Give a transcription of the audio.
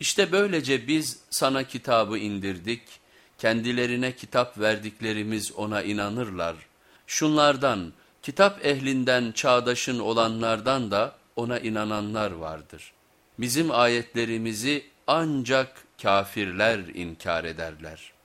İşte böylece biz sana kitabı indirdik, kendilerine kitap verdiklerimiz ona inanırlar. Şunlardan, kitap ehlinden çağdaşın olanlardan da ona inananlar vardır. Bizim ayetlerimizi ancak kafirler inkar ederler.''